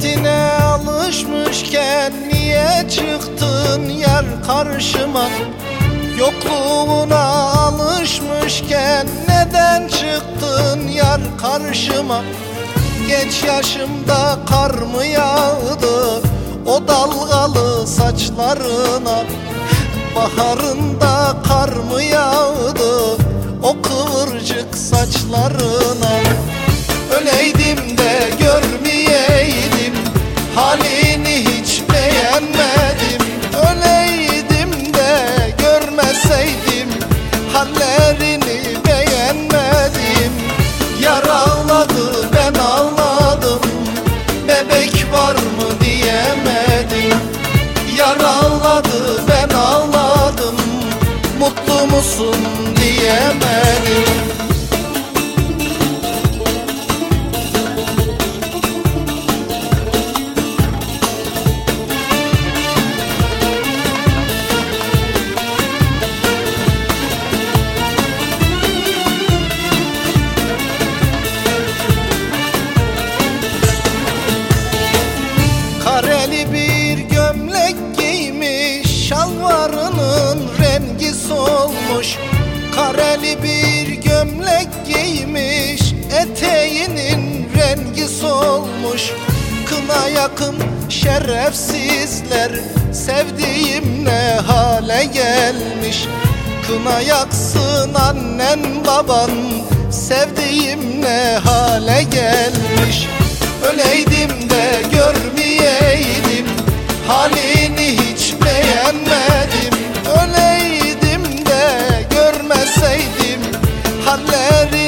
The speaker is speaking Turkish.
hasretine alışmışken Niye çıktın yar karşıma? Yokluğuna alışmışken Neden çıktın yar karşıma? Geç yaşımda kar mı yağdı O dalgalı saçlarına? Baharında kar mı yağdı O kıvırcık saçlarına? Şalvarının rengi solmuş. Kareli bir gömlek giymiş. Eteğinin rengi solmuş. Kına yakın şerefsizler Sevdiğim ne hale gelmiş. Kına yaksın annen baban Sevdiğim ne hale gelmiş Baharları